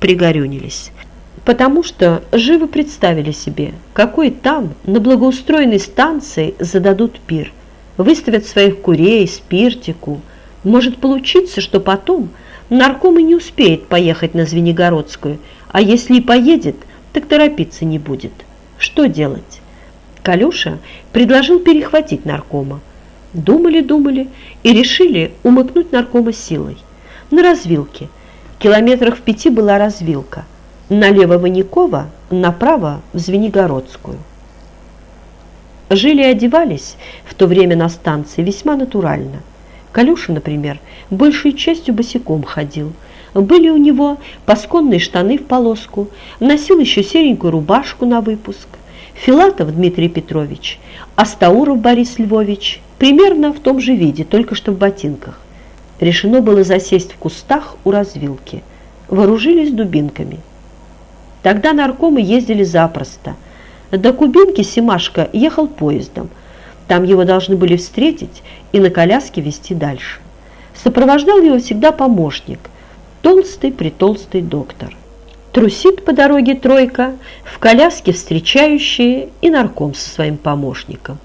пригорюнились, потому что живо представили себе, какой там, на благоустроенной станции, зададут пир, выставят своих курей, спиртику. Может получиться, что потом нарком и не успеет поехать на Звенигородскую, а если и поедет, так торопиться не будет. Что делать? Калюша предложил перехватить наркома. Думали-думали и решили умыкнуть наркома силой. На развилке. Километрах в пяти была развилка. Налево Ваникова, направо в Звенигородскую. Жили и одевались в то время на станции весьма натурально. Калюша, например, большей частью босиком ходил. Были у него пасконные штаны в полоску, носил еще серенькую рубашку на выпуск. Филатов Дмитрий Петрович, Астауров Борис Львович примерно в том же виде, только что в ботинках. Решено было засесть в кустах у развилки. Вооружились дубинками. Тогда наркомы ездили запросто. До Кубинки Симашко ехал поездом. Там его должны были встретить и на коляске везти дальше. Сопровождал его всегда помощник, толстый-притолстый доктор. Трусит по дороге тройка, в коляске встречающие и нарком со своим помощником.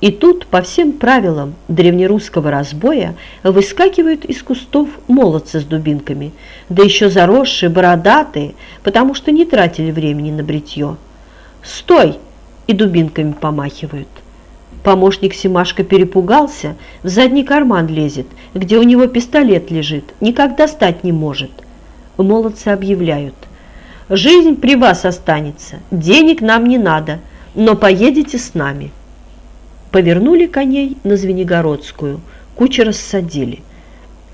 И тут по всем правилам древнерусского разбоя выскакивают из кустов молодцы с дубинками, да еще заросшие, бородатые, потому что не тратили времени на бритье. «Стой!» и дубинками помахивают. Помощник Симашка перепугался, в задний карман лезет, где у него пистолет лежит, никак достать не может. Молодцы объявляют – Жизнь при вас останется, денег нам не надо, но поедете с нами. Повернули коней на Звенигородскую, куча рассадили.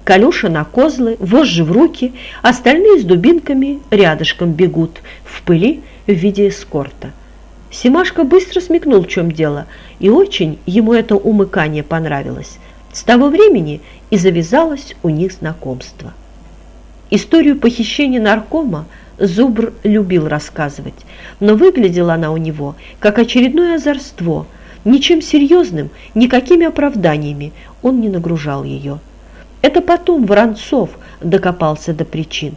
Калюша на козлы, вожжи в руки, остальные с дубинками рядышком бегут, в пыли в виде эскорта. Симашка быстро смекнул, в чем дело, и очень ему это умыкание понравилось. С того времени и завязалось у них знакомство. Историю похищения наркома – Зубр любил рассказывать, но выглядела она у него как очередное озорство. Ничем серьезным, никакими оправданиями он не нагружал ее. Это потом Воронцов докопался до причин.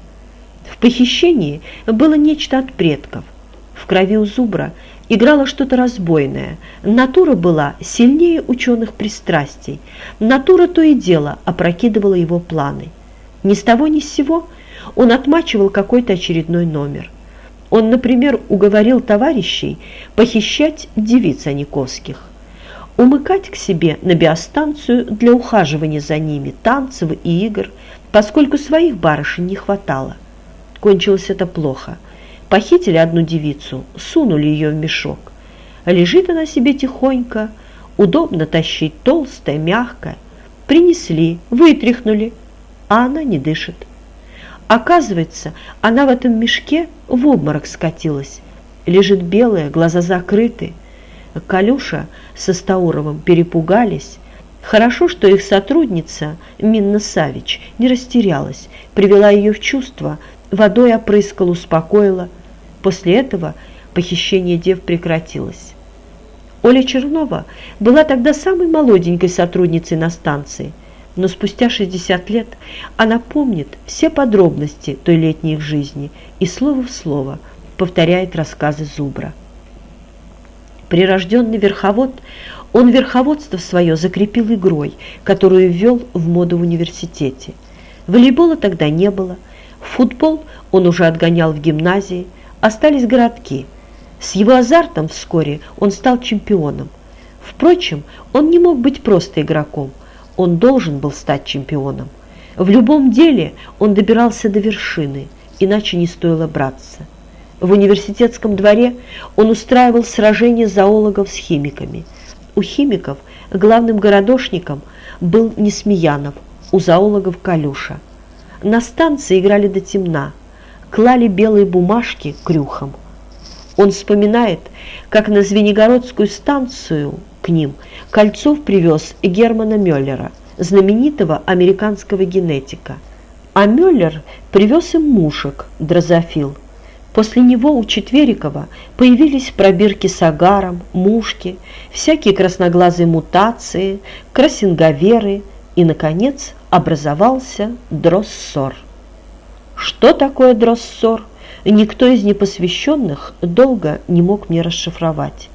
В похищении было нечто от предков. В крови у Зубра играло что-то разбойное. Натура была сильнее ученых пристрастий. Натура то и дело опрокидывала его планы. Ни с того ни с сего – он отмачивал какой-то очередной номер. Он, например, уговорил товарищей похищать девиц Аниковских, умыкать к себе на биостанцию для ухаживания за ними, танцев и игр, поскольку своих барышень не хватало. Кончилось это плохо. Похитили одну девицу, сунули ее в мешок. Лежит она себе тихонько, удобно тащить, толстая, мягкая. Принесли, вытряхнули, а она не дышит. Оказывается, она в этом мешке в обморок скатилась. Лежит белая, глаза закрыты. Калюша со Стауровым перепугались. Хорошо, что их сотрудница Минна Савич не растерялась, привела ее в чувство, водой опрыскала, успокоила. После этого похищение дев прекратилось. Оля Чернова была тогда самой молоденькой сотрудницей на станции – но спустя 60 лет она помнит все подробности той летней их жизни и слово в слово повторяет рассказы Зубра. Прирожденный верховод, он верховодство свое закрепил игрой, которую ввел в моду в университете. Волейбола тогда не было, футбол он уже отгонял в гимназии, остались городки. С его азартом вскоре он стал чемпионом. Впрочем, он не мог быть просто игроком – он должен был стать чемпионом. В любом деле он добирался до вершины, иначе не стоило браться. В университетском дворе он устраивал сражения зоологов с химиками. У химиков главным городошником был Несмеянов, у зоологов Калюша. На станции играли до темна, клали белые бумажки крюхом. Он вспоминает, как на Звенигородскую станцию к ним Кольцов привез Германа Мюллера, знаменитого американского генетика. А Мюллер привез им мушек, дрозофил. После него у Четверикова появились пробирки с агаром, мушки, всякие красноглазые мутации, красинговеры и, наконец, образовался дроссор. Что такое дроссор? Никто из непосвященных долго не мог мне расшифровать.